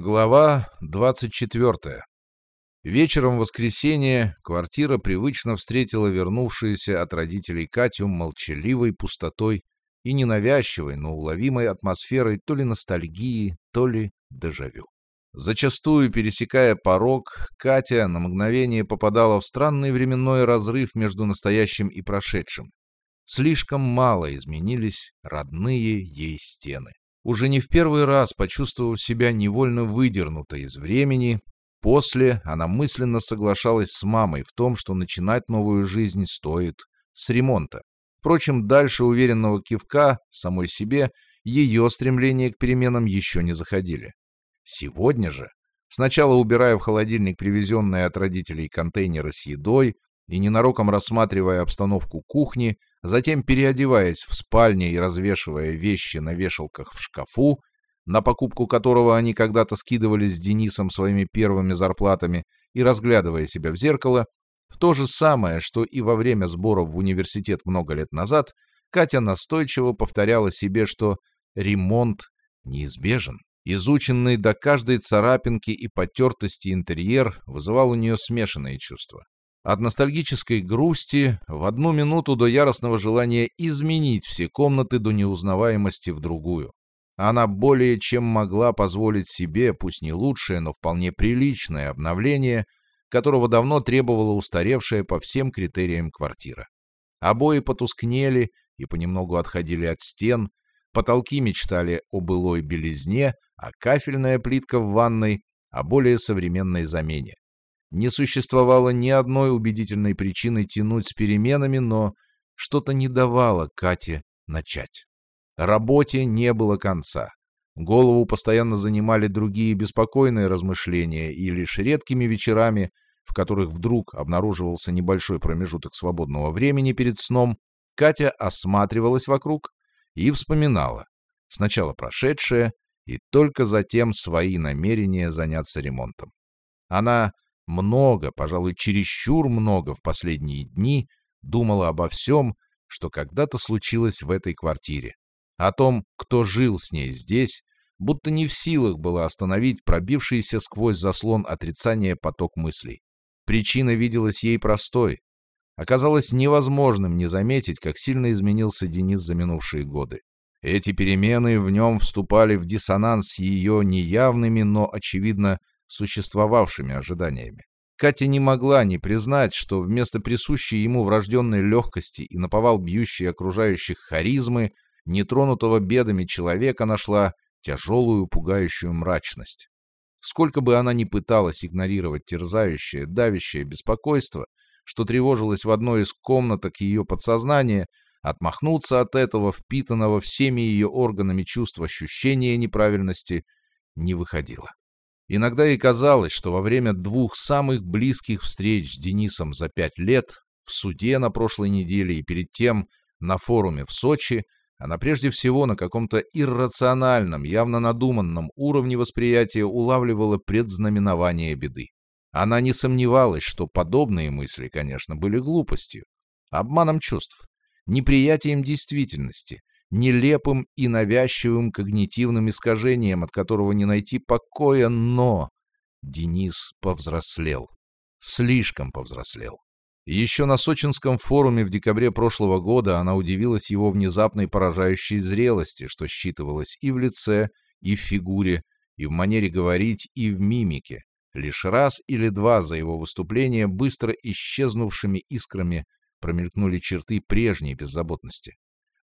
Глава 24. Вечером в воскресенье квартира привычно встретила вернувшуюся от родителей Катю молчаливой пустотой и ненавязчивой, но уловимой атмосферой то ли ностальгии, то ли дежавю. Зачастую, пересекая порог, Катя на мгновение попадала в странный временной разрыв между настоящим и прошедшим. Слишком мало изменились родные ей стены. Уже не в первый раз, почувствовав себя невольно выдернутой из времени, после она мысленно соглашалась с мамой в том, что начинать новую жизнь стоит с ремонта. Впрочем, дальше уверенного кивка самой себе ее стремления к переменам еще не заходили. Сегодня же, сначала убирая в холодильник привезенные от родителей контейнеры с едой и ненароком рассматривая обстановку кухни, затем переодеваясь в спальне и развешивая вещи на вешалках в шкафу, на покупку которого они когда-то скидывались с Денисом своими первыми зарплатами, и разглядывая себя в зеркало, в то же самое, что и во время сборов в университет много лет назад, Катя настойчиво повторяла себе, что ремонт неизбежен. Изученный до каждой царапинки и потертости интерьер вызывал у нее смешанные чувства. От ностальгической грусти в одну минуту до яростного желания изменить все комнаты до неузнаваемости в другую. Она более чем могла позволить себе, пусть не лучшее, но вполне приличное обновление, которого давно требовала устаревшая по всем критериям квартира. Обои потускнели и понемногу отходили от стен, потолки мечтали о былой белизне, а кафельная плитка в ванной — о более современной замене. Не существовало ни одной убедительной причины тянуть с переменами, но что-то не давало Кате начать. Работе не было конца. Голову постоянно занимали другие беспокойные размышления, и лишь редкими вечерами, в которых вдруг обнаруживался небольшой промежуток свободного времени перед сном, Катя осматривалась вокруг и вспоминала сначала прошедшее и только затем свои намерения заняться ремонтом. Она много, пожалуй, чересчур много в последние дни думала обо всем, что когда-то случилось в этой квартире. О том, кто жил с ней здесь, будто не в силах было остановить пробившийся сквозь заслон отрицания поток мыслей. Причина виделась ей простой. Оказалось невозможным не заметить, как сильно изменился Денис за минувшие годы. Эти перемены в нем вступали в диссонанс с ее неявными, но, очевидно, существовавшими ожиданиями. Катя не могла не признать, что вместо присущей ему врожденной легкости и наповал бьющей окружающих харизмы, нетронутого бедами человека нашла тяжелую пугающую мрачность. Сколько бы она ни пыталась игнорировать терзающее, давящее беспокойство, что тревожилось в одной из комнаток ее подсознания, отмахнуться от этого, впитанного всеми ее органами чувства ощущения неправильности, не выходило. Иногда ей казалось, что во время двух самых близких встреч с Денисом за пять лет, в суде на прошлой неделе и перед тем на форуме в Сочи, она прежде всего на каком-то иррациональном, явно надуманном уровне восприятия улавливала предзнаменование беды. Она не сомневалась, что подобные мысли, конечно, были глупостью, обманом чувств, неприятием действительности, нелепым и навязчивым когнитивным искажением, от которого не найти покоя, но... Денис повзрослел. Слишком повзрослел. Еще на сочинском форуме в декабре прошлого года она удивилась его внезапной поражающей зрелости, что считывалось и в лице, и в фигуре, и в манере говорить, и в мимике. Лишь раз или два за его выступление быстро исчезнувшими искрами промелькнули черты прежней беззаботности.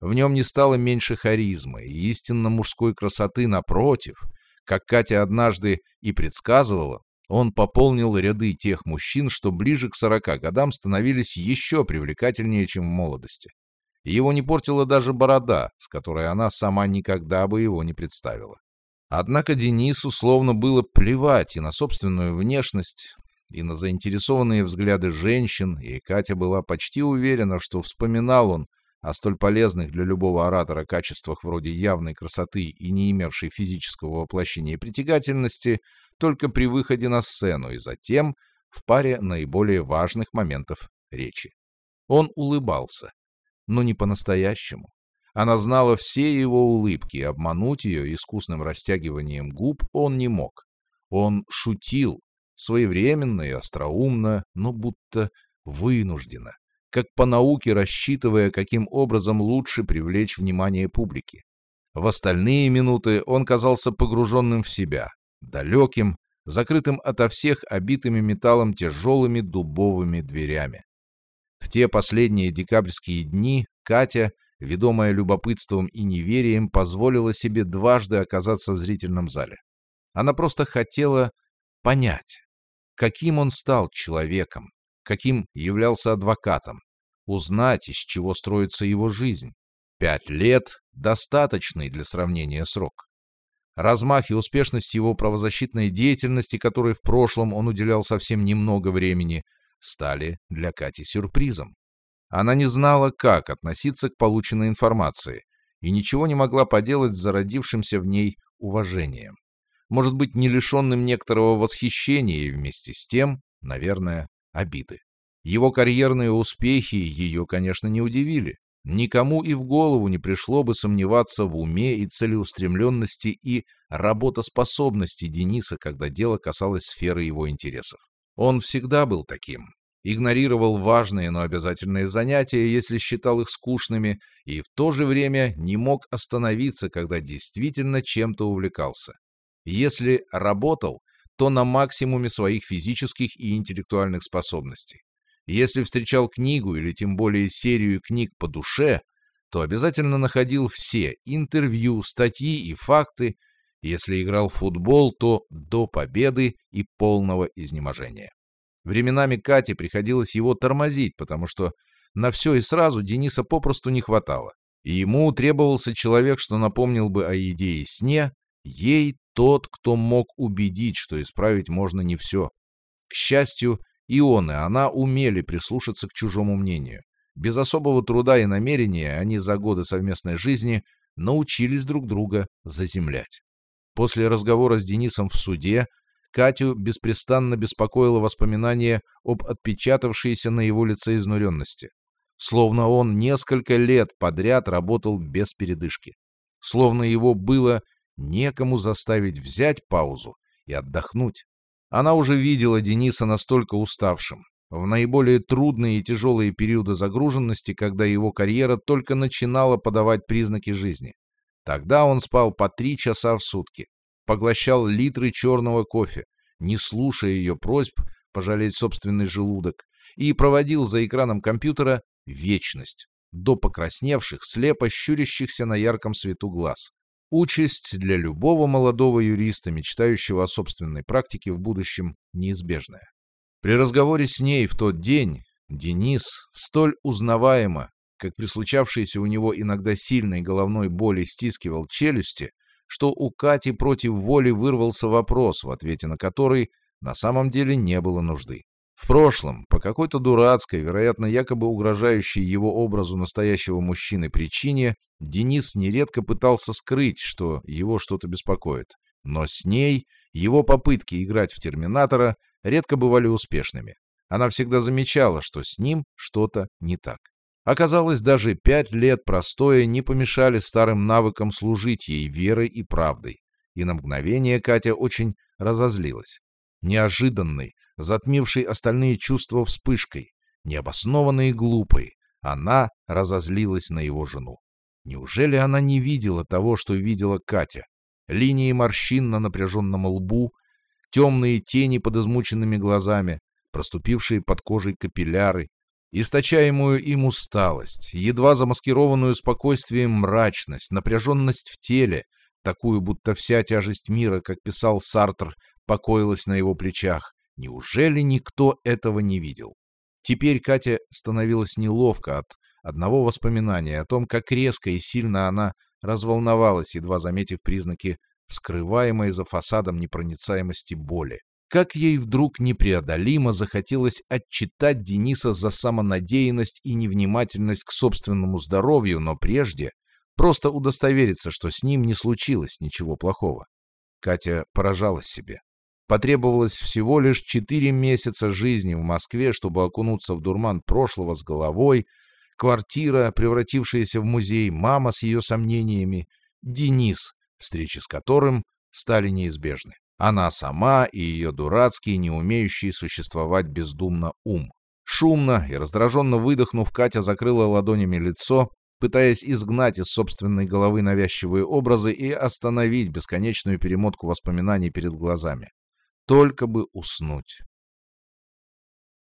В нем не стало меньше харизмы и истинно мужской красоты напротив. Как Катя однажды и предсказывала, он пополнил ряды тех мужчин, что ближе к сорока годам становились еще привлекательнее, чем в молодости. Его не портила даже борода, с которой она сама никогда бы его не представила. Однако Денису словно было плевать и на собственную внешность, и на заинтересованные взгляды женщин, и Катя была почти уверена, что вспоминал он о столь полезных для любого оратора качествах вроде явной красоты и не имевшей физического воплощения притягательности только при выходе на сцену и затем в паре наиболее важных моментов речи. Он улыбался, но не по-настоящему. Она знала все его улыбки, обмануть ее искусным растягиванием губ он не мог. Он шутил, своевременно и остроумно, но будто вынужденно, как по науке рассчитывая, каким образом лучше привлечь внимание публики. В остальные минуты он казался погруженным в себя, далеким, закрытым ото всех обитыми металлом тяжелыми дубовыми дверями. В те последние декабрьские дни Катя, ведомая любопытством и неверием, позволила себе дважды оказаться в зрительном зале. Она просто хотела понять, каким он стал человеком, каким являлся адвокатом, узнать, из чего строится его жизнь. Пять лет — достаточный для сравнения срок. Размах и успешность его правозащитной деятельности, которой в прошлом он уделял совсем немного времени, стали для Кати сюрпризом. Она не знала, как относиться к полученной информации, и ничего не могла поделать с зародившимся в ней уважением. Может быть, не лишенным некоторого восхищения и вместе с тем, наверное, обиды. Его карьерные успехи ее, конечно, не удивили. Никому и в голову не пришло бы сомневаться в уме и целеустремленности и работоспособности Дениса, когда дело касалось сферы его интересов. Он всегда был таким. Игнорировал важные, но обязательные занятия, если считал их скучными, и в то же время не мог остановиться, когда действительно чем-то увлекался. Если работал, то на максимуме своих физических и интеллектуальных способностей. Если встречал книгу или тем более серию книг по душе, то обязательно находил все интервью, статьи и факты. Если играл в футбол, то до победы и полного изнеможения. Временами Кате приходилось его тормозить, потому что на все и сразу Дениса попросту не хватало. И ему требовался человек, что напомнил бы о еде и сне, ей тот, кто мог убедить, что исправить можно не все. К счастью, и он, и она умели прислушаться к чужому мнению. Без особого труда и намерения они за годы совместной жизни научились друг друга заземлять. После разговора с Денисом в суде Катю беспрестанно беспокоило воспоминание об отпечатавшейся на его лице изнуренности. Словно он несколько лет подряд работал без передышки. Словно его было некому заставить взять паузу и отдохнуть. Она уже видела Дениса настолько уставшим, в наиболее трудные и тяжелые периоды загруженности, когда его карьера только начинала подавать признаки жизни. Тогда он спал по три часа в сутки, поглощал литры черного кофе, не слушая ее просьб пожалеть собственный желудок, и проводил за экраном компьютера вечность, до покрасневших, слепо щурящихся на ярком свету глаз. Участь для любого молодого юриста, мечтающего о собственной практике в будущем, неизбежная. При разговоре с ней в тот день Денис столь узнаваемо, как при случавшейся у него иногда сильной головной боли стискивал челюсти, что у Кати против воли вырвался вопрос, в ответе на который на самом деле не было нужды. В прошлом, по какой-то дурацкой, вероятно, якобы угрожающей его образу настоящего мужчины причине, Денис нередко пытался скрыть, что его что-то беспокоит. Но с ней его попытки играть в Терминатора редко бывали успешными. Она всегда замечала, что с ним что-то не так. Оказалось, даже пять лет простоя не помешали старым навыкам служить ей верой и правдой. И на мгновение Катя очень разозлилась. Неожиданной, затмившей остальные чувства вспышкой, необоснованной и глупой, она разозлилась на его жену. Неужели она не видела того, что видела Катя? Линии морщин на напряженном лбу, темные тени под измученными глазами, проступившие под кожей капилляры, источаемую им усталость, едва замаскированную спокойствием мрачность, напряженность в теле, такую, будто вся тяжесть мира, как писал Сартр, покоилась на его плечах, Неужели никто этого не видел? Теперь Катя становилась неловко от одного воспоминания о том, как резко и сильно она разволновалась, едва заметив признаки скрываемой за фасадом непроницаемости боли. Как ей вдруг непреодолимо захотелось отчитать Дениса за самонадеянность и невнимательность к собственному здоровью, но прежде просто удостовериться, что с ним не случилось ничего плохого. Катя поражалась себе. Потребовалось всего лишь четыре месяца жизни в Москве, чтобы окунуться в дурман прошлого с головой, квартира, превратившаяся в музей, мама с ее сомнениями, Денис, встречи с которым стали неизбежны. Она сама и ее дурацкий, не умеющий существовать бездумно ум. Шумно и раздраженно выдохнув, Катя закрыла ладонями лицо, пытаясь изгнать из собственной головы навязчивые образы и остановить бесконечную перемотку воспоминаний перед глазами. Только бы уснуть.